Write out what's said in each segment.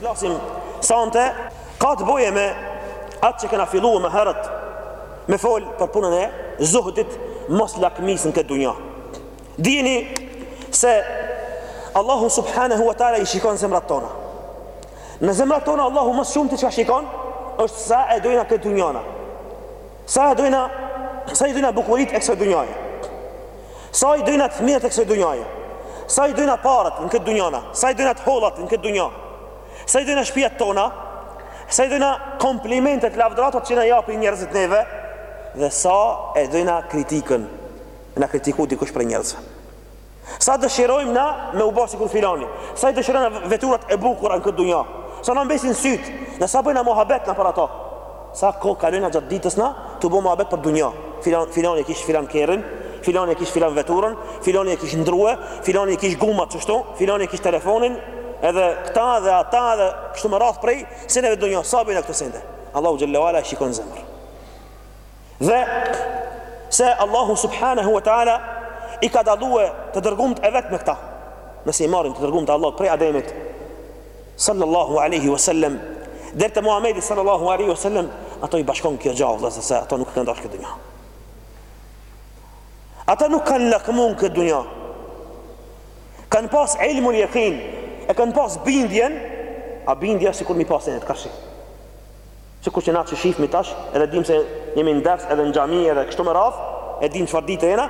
flasim sonte ka të bëjë me atë që kena fillu më herët me fol për punën e zuhdit mos lakmisë në këtë dunja dijeni se Allahu subhanahu wa taala i shikon zemrat tona në zemrat tona Allahu më së shumti çka shikon është sa e dojna këtë dunjana Sa e dojna, sa i dojna bukuritë e kësaj dunjaje. Sa i dojna të mirat e kësaj dunjaje. Sa i dojna paret në këtë dunjana. Sa i dojna të hollat në këtë dunja. Sa i dojna shpijat tona. Sa i dojna komplimentet, lavdëratat që na japin njerëzit neve. Dhe sa e dojna kritikën. Na kritiku dikush prej njerëzve. Sa dëshirojmë na me u ba sikur filani. Sa i dëshirojmë na veturat e bukura në këtë dunja. Sa na mbesin sytë, dhe sa bëjna muhabet na për ato. Sa kohë kalojna gjatë ditës na tu bo muhabet për dunja. Filani e kish filan kerrin, filani e kish filan veturën, filani e kish ndrru, filani e kish gumat qështu, filani e kish telefonin, edhe këta dhe ata dhe kështu me radhë prej seneve t'dunjas, sa bëjna këto sende. Allahu xhelle ue ala e shikon zemrën. Dhe se Allahu subhanahu wa taala i ka dallue të dërgumt e vet me këta. Nëse i marrin të dërgumt e Allahut prej Ademit sallallahu alaihi wasallam deri te Muhamedi sallallahu alaihi wasallam, ato i bashkon kjo gjallë se ato nuk e kanë dashtë këtë dunja. Ata nuk kanë lakmu në këtë dunja Kanë pas ilmul jekin E kanë pas bindjen A bindja sikur me i pasë ene t'karshi Sikur që na që shifmi tash edhe dimë se jemi në ders edhe në xhami edhe kështu me radhë, e dimë çfarë dite jena,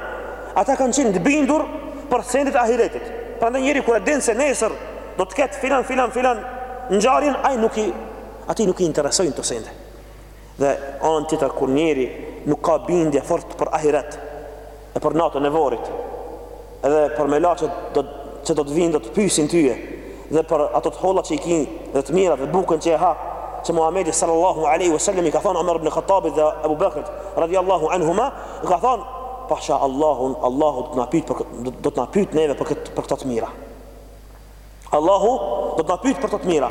ata kanë qenë të bindur për sendet e ahiretit. Prandaj njeri kur e din se nesër do të ketë filan filan filan ngjarjen, ai nuk i atij nuk i interesojnë këto sende. Dhe anë tjetër kur njeri nuk ka bindje fort për ahiret, edhe për natën e vorit edhe për melaqet do, që do të vinë do të pysin ty edhe për ato të holla që i ki dhe të mirat dhe bukën që e ha që Muhammedi sallallahu aleyhi wa sallam i ka thonë Omer ibn Khattabit dhe Ebu Bekrit radiallahu anhuma i ka thonë pashë Allahun Allahu do të na pyt për, do të na pyt neve për, këtë, për këto të mira Allahu do të na pyt për këto të mira.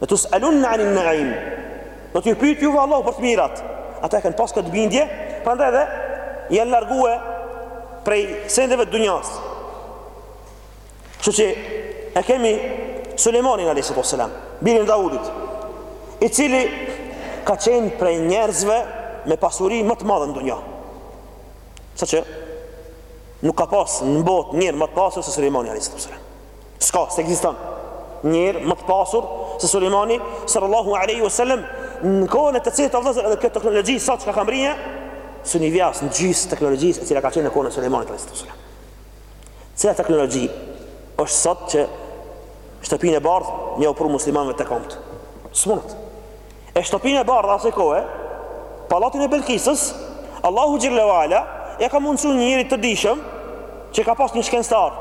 Le tus'alunne anin-naim. Do t'ju pyt juve Allahu për të mirat. Ata e kanë pas këtë bindje, prandaj edhe janë largue prej sendeve të dunjas. Kështu që e kemi Sulejmanin alayhis salatu was salam, birin e Daudit, i cili ka qenë prej njerëzve me pasuri më të madhe në dunja. sa që nuk ka pas në botë njeri ma të pasur se Sulejmani alayhi salatu wasalam. S'ka, s'ekziston njeri ma të pasur se Sulejmani sallallahu alaihi wasallam në kohën e të cilit o vëllezër edhe kjo teknologji sot çka ka mbrri s'i vjen as në gjysë teknologjisë e cila ka qenë në kohën e Sulejmanit alayhi salatu wasalam. Cila teknologji është sot që shtëpinë e bardhë me jau pru muslimanëve te kombt? S'mundet. E Shtëpinë e Bardhë t'asaj kohe, Pallatin e Belkisës, Allahu xhelle uala ja ka mundësu një njeriu të dijshëm që ka pas një shkencëtar.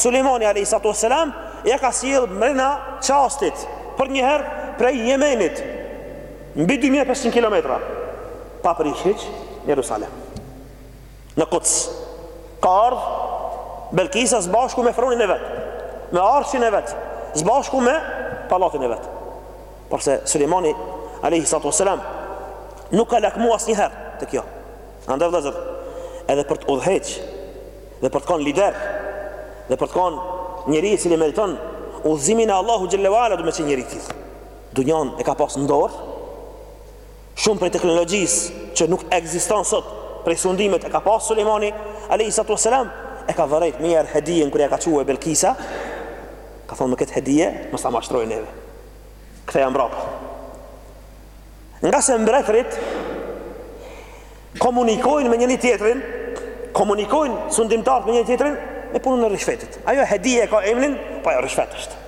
Sulejmani alejhi salatu wassalam ja ka sjell mrena çastit për një herë prej Jemenit mbi 2500 kilometra pa e prish hiç në Jerusalem. Në Kuds ka ardhur Belkisa së bashku me fronin e vet, me arshin e vet, së bashku me pallatin e vet. Por se Sulejmani alayhi salatu wasalam nuk ka lakmu asnjëherë te kjo. Andaj vëllezër, edhe për të udhëheq dhe për të kanë lider dhe për të kanë njeri i cili meriton udhëzimin e Allahu xhelle uala do me qenë njeri i tillë. Dunjan e ka pas në dorë. Shumë prej teknologjisë që nuk ekziston sot, prej sundimit e ka pas Sulejmani alayhi salatu wasalam e ka vërejt mirë hedijen kur ja ka çue Belkisa ka thonë me këtë hedije mos t'na mashtrojë neve ktheja mbrapa. Ngase mbretërit komunikojnë me njëri tjetrin, komunikojnë sundimtarët me njëri tjetrin me punën e rishfetit. Ajo hedije e ka emrin, po ajo rishfet është.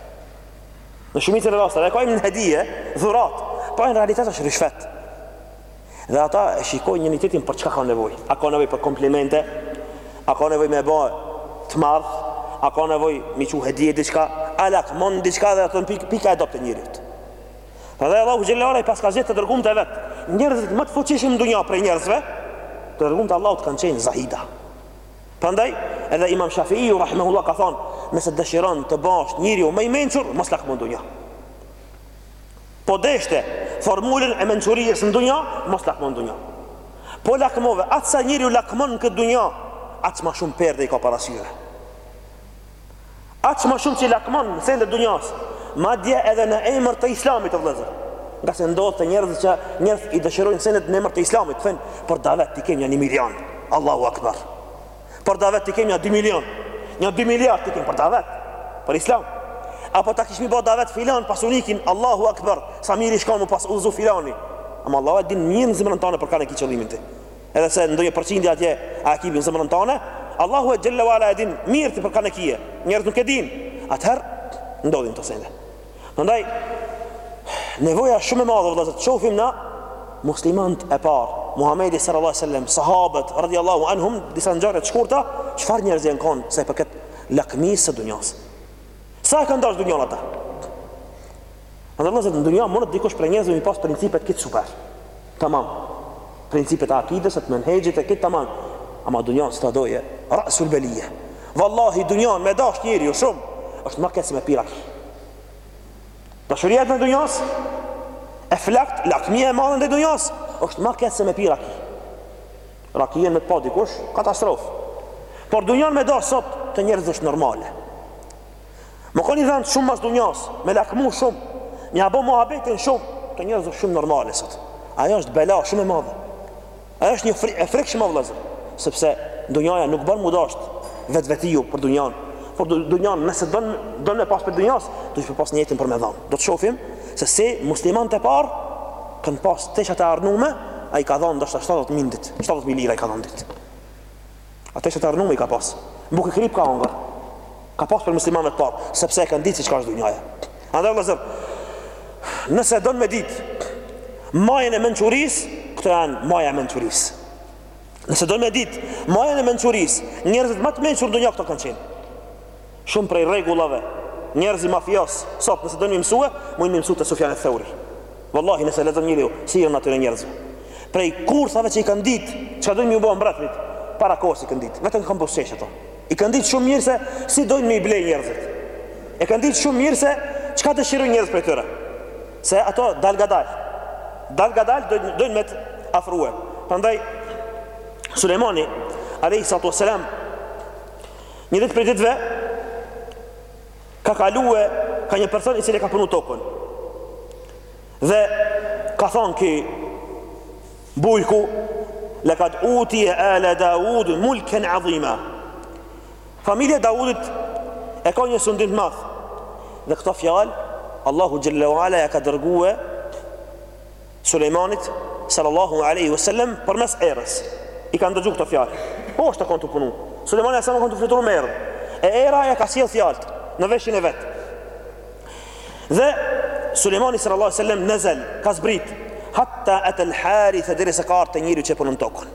Në shumicën e rasteve e ka emrin hedije, dhuratë, po ajo në realitet është rishfet. Dhe ata e shikojnë njëri tjetrin për çka ka nevojë. A ka nevojë për komplimente? A ka nevojë me e bo t'madh? A ka nevojë me i çu hedije diçka? A lakmon diçka domethënë pika e dobët e njeriut. Prandaj Allahu xhelle uala i paska zgjedh të dërgumt e vet. Njerëzit më të fuqishëm në dunja prej njerëzve, të dërgumt e Allahut kanë qenë zahida. Prandaj edhe Imam Shafiu rahimahullahu ka thonë, nëse dëshiron të bahesh njeriu më i mençur, mos lakmo në dunja. Po deshte formulën e mençurisë në dunja, mos lakmo në dunja. Po lakmove, aq sa njeriu lakmon në këtë dunja, aq ma shumë perde i ka para syve. Aq ma shumë që i lakmon senet e dunjas, madje edhe në emër të islamit o vëllezër. Ngase ndodh te njerëz, ca njerëz i dëshirojnë sendet në emër të islamit, thonë, për davet t'i kemë nja një milion, Allahu Akbar. Për davet t'i kemë nja dy milion Nja dy miliard t'i kemë për davet Për islam A po ta kishmi bo davet filan pasanikin Allahu akbar Sa mirë ish kon m'u pas udhëzu filani Ama Allahu e din mirë në zemrën tane për kan e ki qëllimin ti Edhe se ndonjë përqindi atje A e ki në zemrën tane Allahu xhelle uala e din mirë ti për kan e kije Njerëzt nuk e din Atëher Ndodhin kto sene Prandaj nevoja shumë e madhe vëllazër të shohim na muslimanët e parë, Muhamedi sallallahu alaihi wasallam, sahabët radhiyallahu anhum, disa ngjarje të shkurta, çfarë njerëz janë kanë sa i përket lakmisë së dunjos. Sa e kanë dashur dunjon ata? Prandaj vëllazër në dunja mundet dikush prej njerëzve mi pas principet krejt super. Tamam Principet e akides e të menhexhit e krejt tamam Ama dunjan s'ta doje rasul belije Vallahi dunjan me dash njeriu shumë është ma keq se me pi raki Dashuria ndaj dunjas E flakt lakmia e madhe ndaj dunjas është ma keq se me pi raki Rakijen me të pa dikush Katastrof Por dunjan me dash sot te njerëz është normale Me kon i dhan shumë mas dunjas, me lakmu shumë, me ja bo muhabetin shumë, te njerëz është shumë normale sot. Ajo është bela shumë e madhe. Ajo është një fri, e frikë shumë o vllezër, sepse dunjaja nuk ban me u dasht vetvetiu për dunjan, por dunjan nëse don me pas për dunjas, duhet me pas nijetin për me dhanë. Do të shofim se si muslimanët e parë, kanë pas teshat e arnume, ai ka dhanë ndoshta 70.000 ditë, 70.000 lira i ka dhanë ditë. A teshat e arnume i ka pas. Bukë e kripë ka hongër. Ka pas prej muslimanëve të parë, sepse e kanë ditë se çka është dunjaja. Andaj vëllazër, nëse don me ditë majën e mençurisë, këto janë maja e mençurisë. Nëse don me ditë majën e mençurisë, njerëzit më të mençur në dunja këto kanë qenë. Shumë prej rregullave njerëzit mafioz sot nëse dojnë me mësue mujnë me mësu te Sufjan eth-Theuri Wallahi nëse lexon njeriu sirën e atyre njerëzve prej kurthave që i kanë dit çka dojnë me u bo mbretrit para kohës i kanë dit vetëm kanë buzëqesh ata i kanë dit shumë mirë se si dojnë me i ble njerëzit e kanë dit shumë mirë se çka dëshirojnë njerëz prej tyre se ata dalngadal dalngadal dojnë, dojnë me të afrue prandaj Sulejmani alayhi salatu wasalam Një ditë prej ditëve ka kalue kah një person i cili e ka punu tokën. Dhe ka thonë ki bujku lekad utije alu Dawud mulken adhima. Familja e Dawudit e ka një sundim të madh. Dhe këto fjalë Allahu xhel-le ve ala ja ka dërgue Sulejmanit, sallallahu alejhi ve sellem, përmes erës. I ka ndëgju këto fjalë. Poshtë kanë tu punu. Sulejmani alejhi selam kanë tu fluturu me erën. E era ja ka sjell fjalët në veshin e vet. Dhe Sulejmani sallallahu alejhi ve sellem nezele, ka zbrit hatta atal harith derisa ka ardhur te njeriu që punon tokën.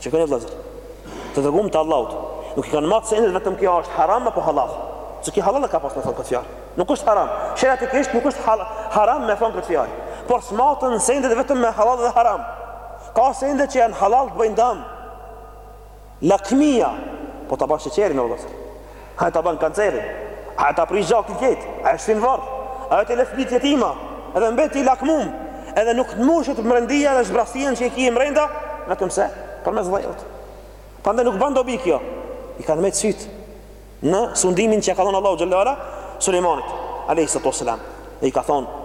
Shikoni vëllezër. Të dërgumt e Allahut. Nuk i kanë mat sendet vetëm kjo është haram apo halal. Se kjo halal e ka pas me thonë këtë fjalë. Nuk është haram. Sheriatikisht nuk është haram me thonë këtë fjalë. Por s'maten sendet vetëm me halal dhe haram. Ka sende që janë halal të bëjnë dam. Lakmia. Po ta ba sherrin, vëllezër. A ta ban kancerin? A e ta prish gjakin krejt? A e shtin varr? A e t'i le fëmijët jetima? Edhe mbet ti lakmu, edhe nuk të mushet mrendia dhe zbrastia që e ke mrenda, vetëm se përmes dheut. Prandaj nuk bën dobi kjo. I kanë mbet sytë në sundimin që ka dhon Allahu xhallahu ala Sulejmanit alayhi salatu wasalam. Dhe i ka thonë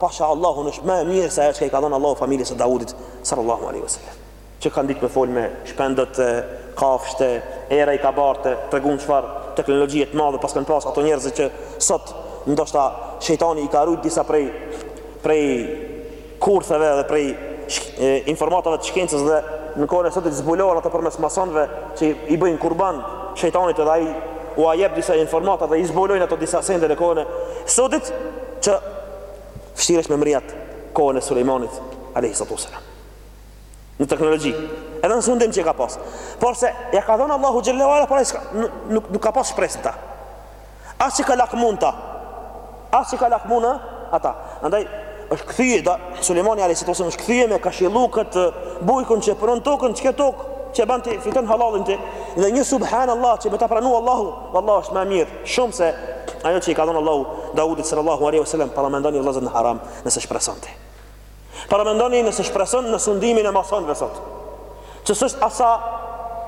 Pasha Allahun është më e mirë se ajo çka i ka dhon Allahu familjes së Daudit sallallahu alejhi ve sellem. Që kanë ditë me folë me shpendët e kafshët e era i ka bartë tregon çfarë teknologjie të madhe paskan pas ato njerëzit që sot ndoshta shejtani i ka rujt disa prej prej kurtheve dhe prej informatave të shkencës dhe në kohën e sotit zbulohen ato përmes masonëve që i bëjnë kurban shejtanit edhe ai u a jep disa informata dhe i zbulojnë ato disa sende në kohën e sotit që vshirë me mrri at kohën e Sulejmanit alayhi salatu wasalam. Në teknologji, edhe në sundim që ka pas. Por se ja ka dhon Allahu xhelalu ala por nuk nuk ka pas shpresë n'ta. As që ka lakmu n'ta. As që ka lakmu n'ata. Andaj është kthye da Sulejmani alayhi salatu wasalam është kthye me këshillu kët bujkun që punon tokën, qe kët tok që e ban ti fiton hallallin ti. Dhe një subhanallah që me ta pranu Allahu, vallahi është më mirë. Shumë se ajo që i ka dhon Allahu Daudit sallallahu alaihi wasallam paramendoni vëllazën në haram nëse shpreson ti. Paramendoni nëse shpreson në sundimin e masonëve sot. Që s'është as sa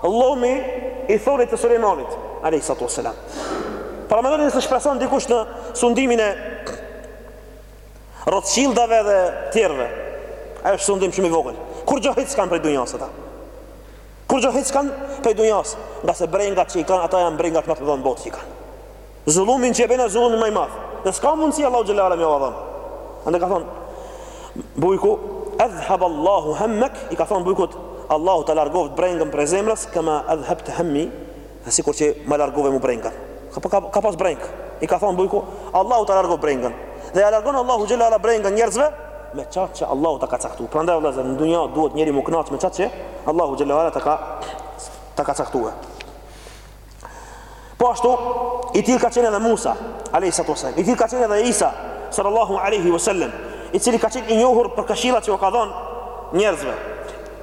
llomi i thonit të Sulejmanit alaihi salatu wasalam. Paramendoni nëse shpreson dikush në sundimin e Rothschildave dhe tjerëve. Ai është sundim shumë i vogël. Kurgjo hiç s'kan prej dunjas ata. Kurgjo hiç s'kan prej dunjas ngase brengat që i kan ata jan brengat ma të mëdha në botë që i kan zullumin që e bejn është zullumi ma i madh dhe ska mundësi Allahu xhelalu ala me jav dhon andaj ka thon bujku edhhab Allahu hemmek i ka thon bujkut Allahu ta largoft brengën prej zemrës kema edhhabte hemmi E sikur që ma largove mu brengën. Ka, po ka, ka pas brengë. I ka thonë bujku, Allahu ta largo brengën. Dhe ja largon Allahu gjellë ala brengën njerëzve, me qatë që Allahu ta ka caktu. Prandaj, vëllëzër, në dunja duhet njeri mu knaqë me qatë që Allahu gjellë ala ta ka, ta ka caktu. Po ashtu, i tillë ka qenë edhe Musa, alayhi salatu wasallam. I tillë ka qenë edhe Isa, sallallahu alaihi wasallam, i cili ka qenë i njohur për këshillat që u ka dhon njerëzve.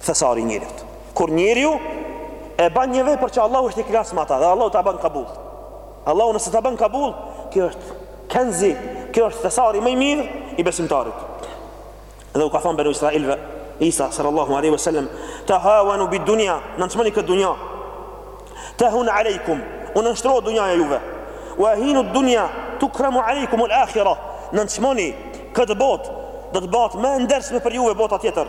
Thesari i njeriut. Kur njeriu e ban një vepër që Allahu është i kënaqur me ata dhe Allahu ta ban kabul. Allahu nëse ta ban kabul, kjo është kenzi, kjo është thesari më i mirë i besimtarit. Dhe u ka thon beni Israilve, Isa sallallahu alaihi wasallam, "Tahawanu bid-dunya", nënçmoni këtë dunja. Tahun alaikum, u nënshtrohet dunjaja juve wa ahinu dunja tukramu alikum ul-akhira nënçmoni këtë botë do të bahet ma e ndershme për juve bota tjetër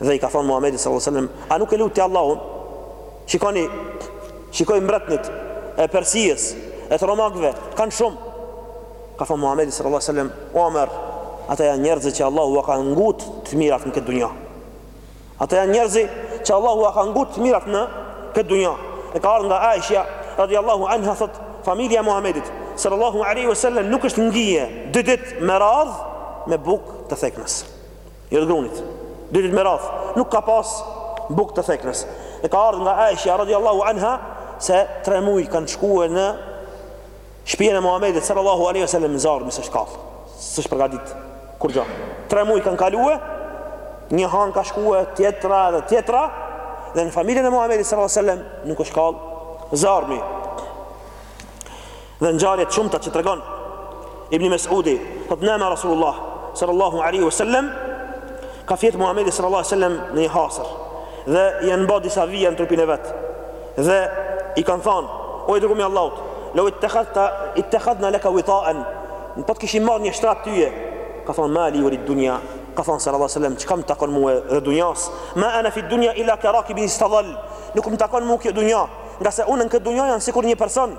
dhe i ka thonë Muhamedit sallallahu alejhi ve sellem, A nuk e lut ti Allahun? Shikoni, shikoi mbretnit e Persijës, e të romakëve, kanë shumë. Ka thonë Muhamedi sallallahu alejhi ve sellem, O Omer, ata janë njerëzit që Allahu ua ka ngut të mirat në këtë dunja. Ata janë njerëzit që Allahu ua ka ngut të mirat në këtë dunja. E ka ardh nga Aisha radhiyallahu anha thot, familja e Muhamedit sallallahu alejhi ve sellem nuk është ngije dy ditë me radhë me bukë të theknës. Jo t'grunit. Dy ditë me radhë nuk ka pas bukë të theknës. E ka ardh nga Aisha radhiyallahu anha se tre muj kanë shkue në shpijen e Muhamedit sallallahu alaihi wasallam zarmi s'është kall. S'është përgatit kurgja. Tre muj kanë kalue, një hanë ka shkue, tjetra dhe tjetra dhe në familjen e Muhamedit sallallahu alaihi wasallam nuk është kall zarmi. Dhe ngjarje të shumta që tregon Ibn Mesudi, thotë nama Rasulullah sallallahu alaihi wasallam, ka fjet Muhamedi sallallahu alaihi wasallam në një hasër dhe i janë ba disa vija në trupin e vet. Dhe i kanë thanë, o i dërgumi i Allahut, "Lo ittakhadta ittakhadna laka wita'an." Në po të kishim marrë një shtrat tyje, ka thënë ma li ue lid dunya, ka thënë sallallahu alaihi wasallam, "Çka më takon mua dhe dunjas? Ma ana fi dunya illa ka rakibin istadhal." Nuk më takon mua kjo dunja, ngase unë në këtë dunja jam sikur një person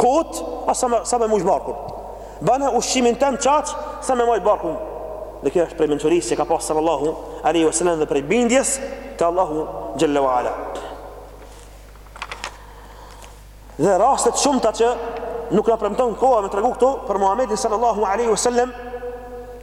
Kut, a sa me, sa me majt barkun. Bane ushqimin tem qaq, sa me majt barkun. Dhe kjo është prej mençurisë që ka pasë sallallahu aleyhi wa sallam dhe prej bindjes te Allahu xhelle wa ala. Dhe raste të shumta që nuk na premton koha me tregu këtu për Muhammedin sallallahu aleyhi wa sallam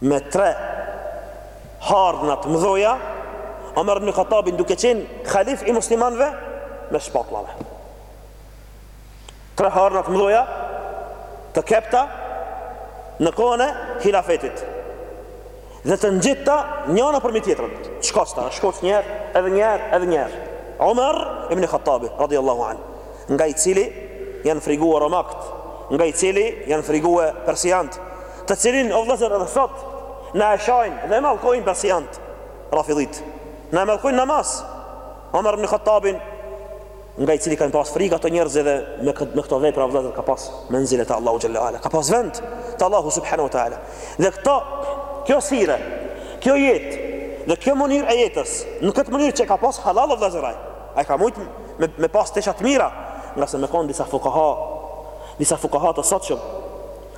me tre harna të mëdhoja Omer ibn Khattabin duke qenë khalif i muslimanëve mes shpatullave tre harna të mëdhoja të kepta në kohën e hilafetit dhe të ngjita njana përmi tjetrën. Shkosta, shkos një herë, edhe një herë, edhe një herë. Omer ibn Khattabi radhiyallahu an, nga i cili janë frigue romakët, nga i cili janë frigue persianët, të cilin o vëllezër edhe sot na e shajnë dhe mallkojnë persianët rafidhit na e mallkojnë namaz Omer ibn Khattabin nga i cili kanë pas frikë ato njerëz edhe me këtë me këto vepra vëllezër ka pas menzile te Allahu xhalla ala ka pas vend te Allahu subhanahu wa taala dhe këto kjo sire kjo jetë dhe kjo mënyrë e jetës në këtë mënyrë që e ka pas halal o vëllezër ai ai ka mujt me, me pas tesha të mira ngase mendojn disa fukaha disa fukaha të sotshëm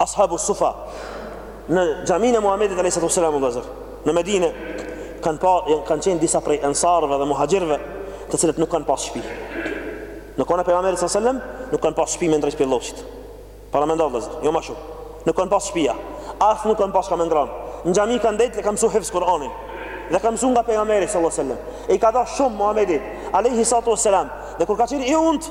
Ashabu s-Suffa në xhaminë e Muhamedit alejhi salatu wassalam vëllazër në Medinë kanë pa kanë qenë disa prej ensarëve dhe muhaxhirëve të cilët nuk kanë pas shtëpi. Në kohën e pejgamberit sallallahu alajhi wasallam nuk kanë pas shtëpi me ndejt përlofshit. Paramendo vëllazër, jo ma shumë. Nuk kanë pas shpija. As nuk kanë pas çka me ngran. Në xhami kanë ndejt e kanë msu hifz Kur'anin. Dhe kanë mësuar nga pejgamberi sallallahu alajhi wasallam. I ka dasht shumë Muhamedi alejhi salatu wassalam. Dhe kur ka qenë i unt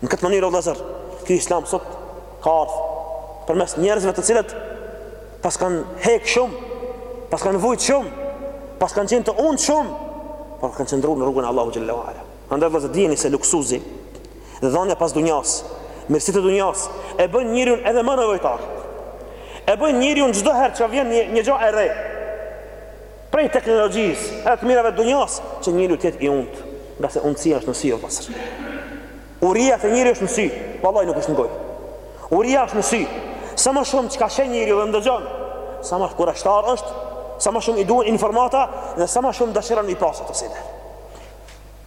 Në këtë mënyrë o vëllezër, ky Islam sot ka ardh përmes njerëzve të cilët pas kanë hek shumë, pas kanë vujt shumë, pas kanë qenë të untë shumë, por kanë qëndruar në rrugën e Allahu xhallahu ala. Andaj o vëllezër dijeni se luksuzi dhe dhënia pas dunjas, mirësitë e dunjas e bëjnë njeriun edhe më nevojtar. E bëjnë njeriun çdo herë që vjen një, një gjë e re. Prej teknologjisë edhe të mirave të dunjas që njeriu të jetë i untë, ngase untësia është në sy o vëllazër. Uria te njeriu është në sy, vallahi nuk është në gojë. Uria është në sy. Sa më shumë çka sheh njeriu dhe ndëgjon, sa më kureshtar është, sa më shumë i duhen informata dhe sa më shumë dëshiron i pasë ato sene.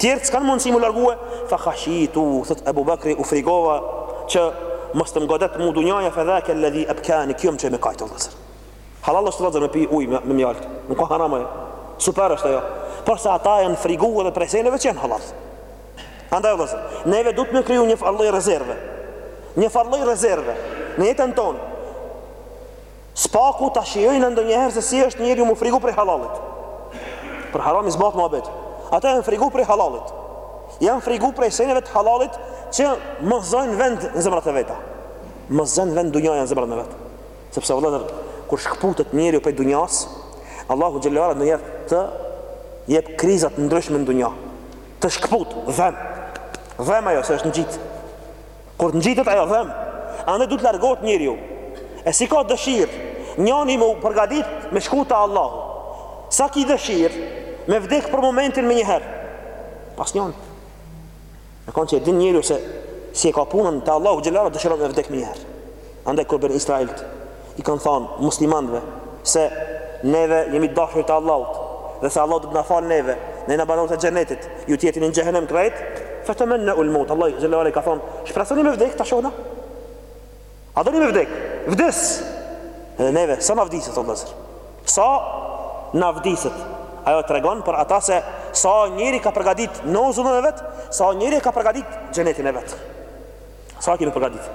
Tjerët s'kanë mundësi m'u largue, fa khashitu, thot Ebu Bekri, u frigova që mos të m'godet mu dunjaja, fa dhalike alladhi abkani, kjo më qiti me kajt, o vëllëzër. Halal është vëllazër me pi ujë me, me mjaltë, nuk ka haram ajo. Super është ajo. Por se ata janë frigue dhe prej seneve që janë halal. Andaj o vëllazër, neve duhet me kriju një farë lloj rezerve. Një farë lloj rezerve. Në jetën tonë, Së paku ta shijojna ndonjëherë se si është njeriu m'u frigu prej halalit. Për haram s'bahet muhabet. Ata janë frigu prej halalit. Janë frigu prej seneve të halalit që mos zënë vend në zemrat e veta. Mos zënë vend dunjaja në zemrat e vet. Sepse o vëllezër, kur shkëputet njeriu prej dunjas, Allahu xhelle ve ala ndonjëherë të jep kriza të ndryshme në dunja. Të shkëput, dhem. Dhem ajo, se është ngjitë. Kur të ngjitet ajo dhemb, andaj duhet të largohet njeriu. E si ka dëshirë njani me u përgatit me shku te Allahu? Sa ki dëshirë me vdek për momentin menjëherë? Asnjani. Me kanë që e din njeriu se si e ka punën te Allahu xhelle ala dëshiron me vdek menjëherë. Andaj kur beni Israilët i kanë thënë muslimanëve se neve jemi të dashur të Allahut dhe se Allahu do të na falë neve, ne jena banorët e xhenetit, ju të jeni në xhehenem krejt, fatamanna ul maut. Allah xhelalu ala u ka thanë, shpresoni me vdek ta shohna. A doni me vdek? Vdes. Edhe neve sa na vdiset o vëllazër. Sa na vdiset. Ajo tregon për ata se sa njeri ka përgatit nozullin e vet, sa njeri e ka përgatit xhenetin e vet. Sa e kemi përgatit?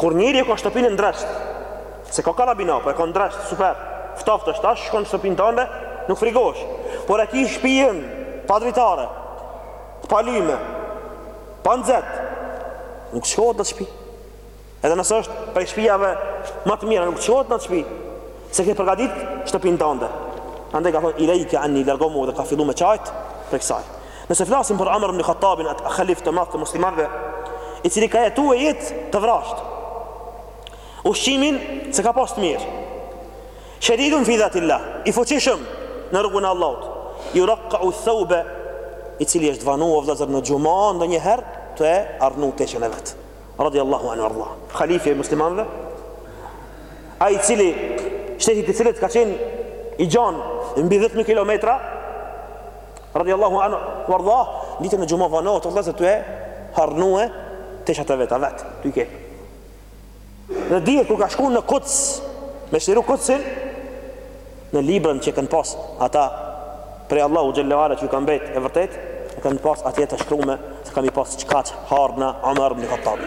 Kur njeri e ka shtëpinë e ndreqt, s'e ka karabina, po e ka ndreqt, super. Ftoft është tash, shkon në shtëpinë tande, nuk frigohesh. Por e ki shpijën pa dritare, pa lyme, pa nxet. Nuk shkohet n'at shpi. Edhe nëse është prej shpijave ma të mira, nuk shkohet n'at shpi. S'e ke përgatit shtëpinë tande. Andaj ka thonë, ilejke anni, largomu dhe ka fillu me qajt, prej kësaj. Nëse flasim për Omer ibn Khattabin, atë khalif të madh të muslimanëve, i cili ka jetuar jetë të vrashtë. Ushqimin s'e ka pas të mirë. Shedidun fi dhatillah, i fuqishëm në rrugën e Allahut. Juraqqa'u thawbe, i cili është vanu o vllazër në xhuma ndonjëherë tu e arnu teshën e vet. Radiallahu anhu wa arda. Khalifi e muslimanve, ai i cili, shteti i të cilit ka qenë i gjanë në mbi 10.000 kilometra, Radiallahu anhu wardah ditën e xhuma vanohet o vëllezër tue harnue teshat e veta vet tu i ke dhe dihet kur ka shku në Kuds me çliru Kudsin në librën që e kanë pas ata prej Allahu xhelleu ala që ju ka mbet e vërtet e kanë pas atje të shkrume se ka me i pas çkaq harna Omar ibn Khattabi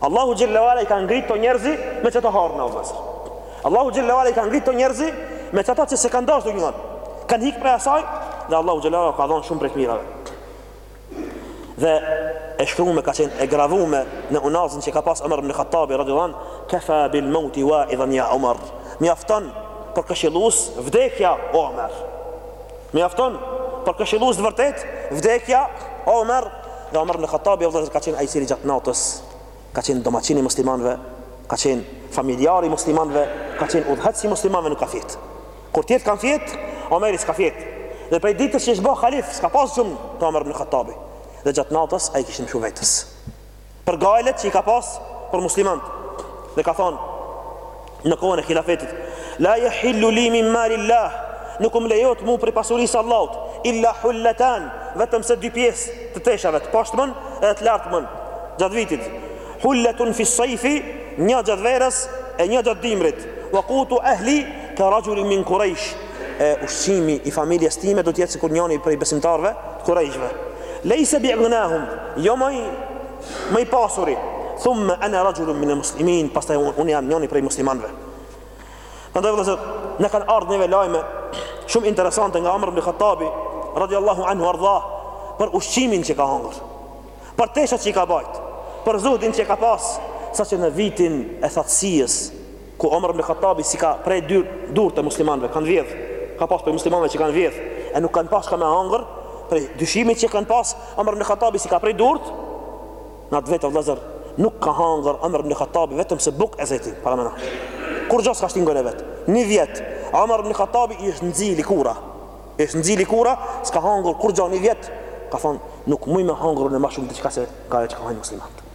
Allahu xhelleu ala i ka ngrit to njerzi me çato harna o vëllazër. Allahu xhelleu ala i ka ngrit to njerzi me çato që s'e kanë dasht dunjanë. Kan hik prej asaj dhe Allahu xhelleu ala ka dhan shumë prej t'mirave. Dhe e shkrume ka qenë e gravume në unazën që ka pas Omar ibn Khattabi radhiyallahu anhu, "Kafa bil maut wa'idhan ya Omar." Mjafton për këshillus vdekja o Omer. Mjafton për këshillues të vërtetë vdekja o Omer dhe Omer ibn Khattabi o vëllezër ka qenë ai i cili gjatë natës ka qenë domaçini i muslimanëve, ka qenë familjari i muslimanëve, ka qenë udhëheqësi i muslimanëve nuk ka fjet. Kur tjert kanë fjet, Omeri s'ka fjet. Dhe prej ditës që është ba halif, s'ka pas gjumë të Omer ibn Khattabi. Dhe gjatë natës ai kishte mshu vetes. për gajlet që i ka pas për muslimant dhe ka thonë në kohën e khilafetit la jehillu li min mali Allah nuk um lejot mu prej pasurisë s'Allahut illa hulletan vetëm se dy pjesë të teshave të poshtmen edhe të lartmen gjatë vitit hulletun fi sajfi një gjatë verës e një gjatë dimrit wa kutu ehli ka rajulin min kurejsh e ushqimi i familjes time do të jetë sikur njoni prej besimtarëve të kurejshve. Lejse bi aghnahum, jo ma i, ma i pasuri. Thumma ana rajulun min al-muslimin, pastaj unë jam njëri prej muslimanëve. Prandaj vëllazër, na kanë ardhur neve lajme shumë interesante nga Omar ibn Khattabi radiallahu anhu ardha për ushqimin që ka hangër, për teshat që i ka bajt, për zuhdin që ka pas, sa që në vitin e thatësijës, ku Omar ibn Khattabi s'i ka pre dy durt e muslimanëve kan vjedh ka pas prej muslimanëve që kan vjedh e nuk kan pas çka me hangër prej dyshimit që kan pas Omar ibn Khattabi s'i ka pre durt në atë vjet vëllazër nuk ka hangër Omar ibn Khattabi vetëm se buk e zejtin paramendo kurgjo s'ka shti n'gojë e vet një vjet Omar ibn Khattabi i është nxi lëkura i është nxi lëkura s'ka hangër kurgjo ni vjet ka thon nuk muj me hangër unë më shumë diçka se çka që ka hangër muslimanët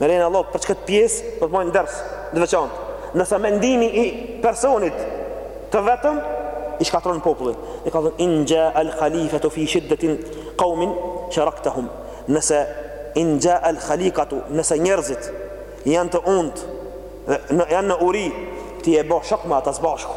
Me lejen e Allahut për këtë pjesë do të mbajmë ders të veçantë. Se mendimi i personit të vetëm i shkatron popullin. I ka thënë in ja al khalifatu fi shiddatin qaumin sharaktahum. Nëse in ja al khalikatu, nëse njerëzit janë të unt dhe në, janë në uri, ti je bo shok me ata së bashku.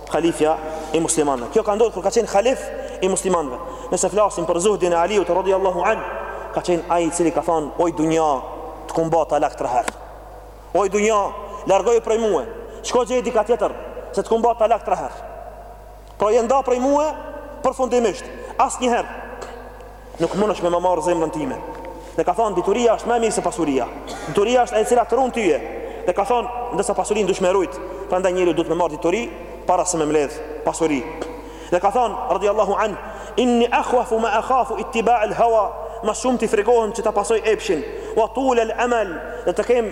Khalifja i muslimanëve. Kjo ka ndodhur kur ka qenë khalif i muslimanëve. Nëse flasim për Zuhdin e Aliut radhiyallahu an, ka qenë ai i cili ka thënë: "Oj dunja, të kum ba talak tre herë. Oj dunja, largohu prej mua. Shko gjej dikë tjetër, se të kum ba talak tre herë." Pra je nda prej mua përfundimisht. Asnjëherë Nuk mundesh me ma marrë zemrën time. Dhe ka thonë, dituria është më e mirë se pasuria. Dituria është ajo e cila të runë tyje. Dhe ka thonë, ndërsa pasurinë duhesh me e rujt, prandaj njeriu duhet me marrë dituri, para se me mledh pasuri. Dhe ka thonë, radi Allahu an, inni akhwafu ma akhafu ittiba el hawa, ma së shumti frigohem që ta pasoj epshin, wa tul el emel, dhe të kem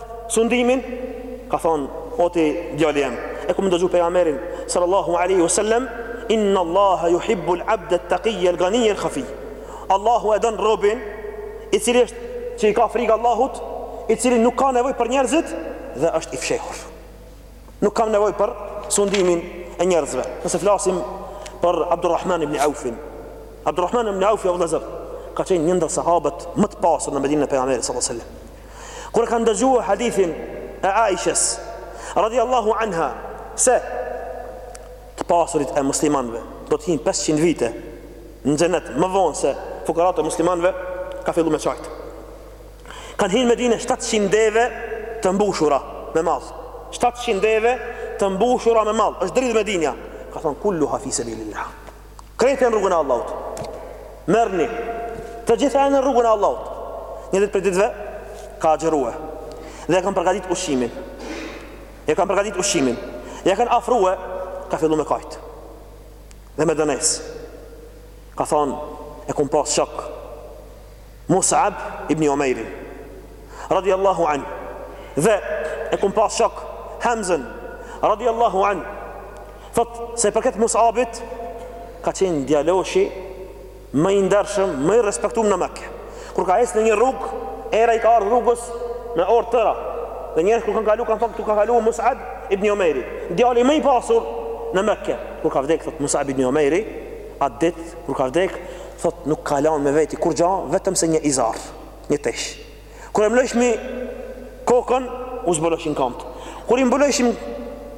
sundimin, ka thonë, O ti djali jem, e kumë ndëgju pejgamberin, sallallahu alaihi wasallam, Inna Allaha yuhibbu al-abda at-taqiyya al-ghaniyya al-khafi. Allahu e don robin i cili është që i ka frikë Allahut, i cili nuk ka nevojë për njerëzit dhe është i fshehur. Nuk kam nevojë për sundimin e njerëzve. Nëse flasim për Abdurrahman ibn Aufin. Abdurrahman ibn Aufi o vëllezër ka qenë një ndër sahabët më të pasur në Medinën e Pejgamberit sallallahu alaihi wasallam. Kur e ka dëgjuar hadithin e Aishës radhiyallahu anha se të pasurit e muslimanëve do të hinë 500 vite në xhenet më vonë se fukarat e muslimanëve ka filluar me çajt. Kanë hi në Medinë 700 deve të mbushura me mall. 700 deve të mbushura me mall. Është dridhë Medinja. Ka thon kulluha fi sabilillah. Krejt në rrugën e Allahut. Merrni të gjitha në rrugën e Allahut. Një ditë prej ditëve ka agjërua. Dhe e kanë përgatitur ushqimin. E kanë përgatitur ushqimin. Ja kanë afruar, ka filluar me kajt. Dhe me dënes. Ka thonë e kum pas shok. Mus'ab ibn Umejrin, radijallahu anhu, dhe e kum pas shok Hamzën, radijallahu anhu, thot sa i përket Mus'abit, ka qenë djaloshi më i ndershëm, më i respektum në Mekë. Kur ka hec në një rrugë, era i ka ardhë rrugës me orë të tëra, dhe njerëz kur kanë kalu, kanë thonë, ktu ka kalu Mus'ab ibn Umejri, djali më i pasur në Mekë. Kur ka vdekë, thot Mus'ab ibn Umejri, atë ditë, kur ka vdekë, Thotë nuk ka lanë me veti kurgja, vetëm se një izar, një tesh. Kur e mlojshmi kokën, u zbuloshin kamt. Kur i mbulojshim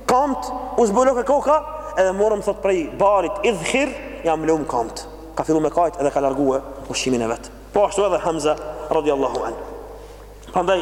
kamt, u zbuloke koka, edhe morëm thotë prej barit idhkhir, ja mlum kamt. Ka fillu me kajt edhe ka largue ushqimin e vetë. Po ashtu edhe Hamza, radiallahu anhu. Pandaj,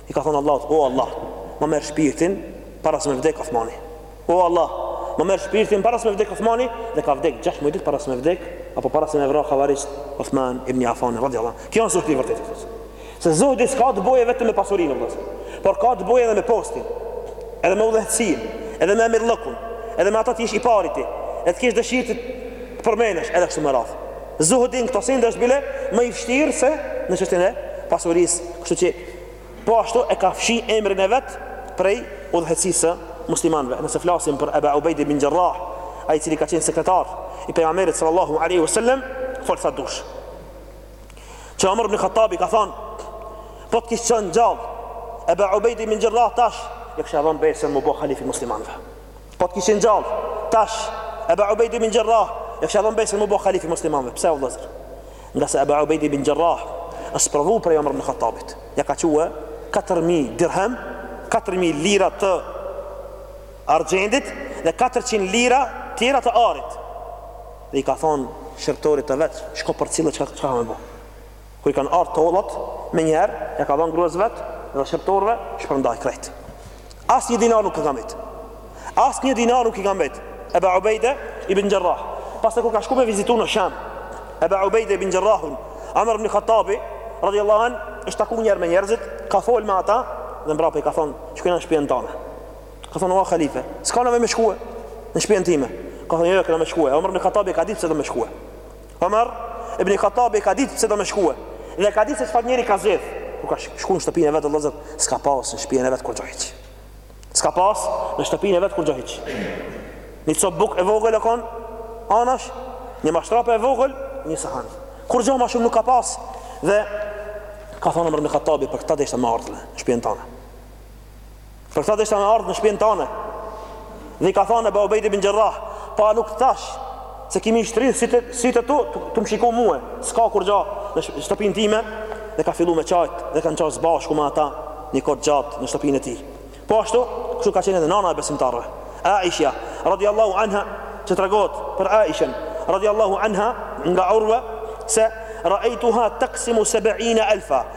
I ka thënë Allahut, O Allah, ma merr shpirtin para se me vdek Uthmani. O Allah, ma merr shpirtin para se me vdek Uthmani dhe ka vdek 6 ditë para se me vdek apo para se me vra Khawarijt Uthman ibn Affan radhiyallahu anhu. Kjo është zuhdi i vërtetë. Se zuhdi s'ka të bëjë vetëm me pasurinë, vëllazë. Por ka të bëjë edhe me postin, edhe me udhëheqësinë, edhe me emirllëkun, edhe me ata të jesh i pari ti. Edhe të kesh dëshirë të përmendesh edhe kështu me radh. Zuhdi n'këto sende është bile më i vështirë se në çështjen e pasurisë, kështu që Po ashtu e ka fshi emrin e vet prej udhëheqësisë së muslimanëve. Nëse flasim për Eba Ubejd ibn Jarrah, ai i cili ka qenë sekretar i pejgamberit sallallahu alaihi wasallam, fol sa dush. Që Omar ibn Khattabi ka thënë, po të kish qenë gjallë, Eba Ubejd ibn Jarrah tash ja kish dhënë besën m'u bo halif i muslimanëve. Po të kish qenë gjallë, tash Eba Ubejd ibn Jarrah ja kish dhënë besën m'u bo halif i muslimanëve. Pse o vëllazër? Ngase Ebu Ubejdi bin Xherrah është sprovu prej Omer ibn Khattabit, ja ka çue katër mijë dirhem, katër mijë lira të argjendit dhe katërqind lira tjera të arit. Dhe i ka thonë shërbëtorit të vet, shko përcille çka ka me bë. Kur i kanë ardhur tollat, menjëherë ja ka dhënë grues vet dhe shërbëtorëve, shpërndaj krejt. As një dinar nuk i ka mbet. As një dinar nuk i ka mbet. Eba Ubejde ibn Xherrah. Pastaj kur ka shku me vizitu në Sham, Eba Ubejde ibn Xherrahun, Omer ibn Khattabi, radhiyallahu an, është taku njerë me njerëzit, ka fol me ata dhe mbrapa i ka thon, shkojna në shpijen tane. Ka thon o halife, s'ka nevojë me shkue në shpijen time. Ka thon jo, jo, kena me shkue. Omer ibn Khattabi e ka ditë pse do me shkue. Omer ibn Khattabi e ka ditë pse do me shkue dhe e ka ditë se çfarë njeri ka zgjedh. Kur ka shku në shtëpinë e vet vllazër, s'ka pas në shpijen e vet kurgjo hiç. S'ka pas në shtëpinë e vet kurgjo hiç. Një copë buk e vogël o kon anash, një mashtrape e vogël, një sahan. Kurgjo ma shumë nuk ka pas dhe ka thonë Omer ibn Khattabi për këta deshta me ardh në shpijen tane. Për këtë deshe me ardhë në shpinë tane Dhe i ka thonë Ebu Ubejde bin Xherrah Po a nuk të thash Se ki me i shtrydhë sytë, sytë tu Të më shikon mue S'ka kurgja në shtëpinë time Dhe ka fillu me qajtë Dhe kanë qa së bashku me ata Një kohë t'gjatë në shtëpinë e tij Po ashtu, kështu ka qenë edhe nana e besimtarëve. Aisha radiallahu anha që tregohet për Aishen radiallahu anha nga Urve se raejtuha taksimu sebine elfa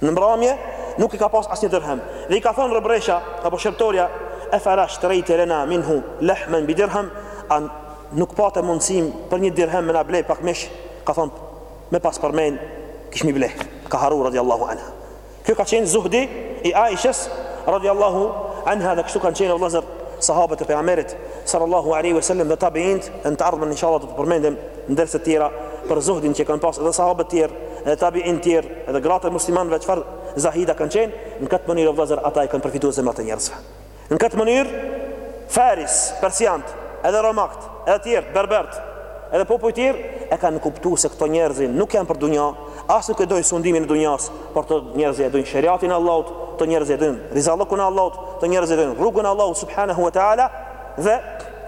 Në mbramje nuk i ka pas asnjë dirhem dhe i ka thonë robëresha apo shërbëtorja Efela shtrejte lena minhu lehmen bi dirhem A nuk pate mundësim për një dirhem me na ble pak mish? Ka thonë me m'pas përmen kishmi ble. Ka harru radiallahu anha. Ky ka qenë zuhdi i Aishës radiallahu anha dhe kështu kanë qenë o vlëzër sahabët e pejgamberit sallallahu alaihi wasallam dhe tabiinët në të ardhmen inshallah do të përmendim ndër se tjera për zuhdin që kanë pas edhe sahabët tjerë edhe tabiin tjerë edhe gratë e muslimanëve çfarë zahida kanë qenë në këtë mënyrë vëllazër ata e kanë përfitu zemrat e njerëzve në këtë mënyrë faris persiant edhe romakt edhe tjerë berbert edhe popuj tjerë e kanë kuptu se këto njerëz nuk janë për dunja as nuk e dojnë sundimin e dunjas por këto njerëz e dojnë sheriatin e Allahut këto njerëz e dojnë rizallëkun e Allahut këto njerëz e dojnë rrugën e Allahut subhanahu wa taala dhe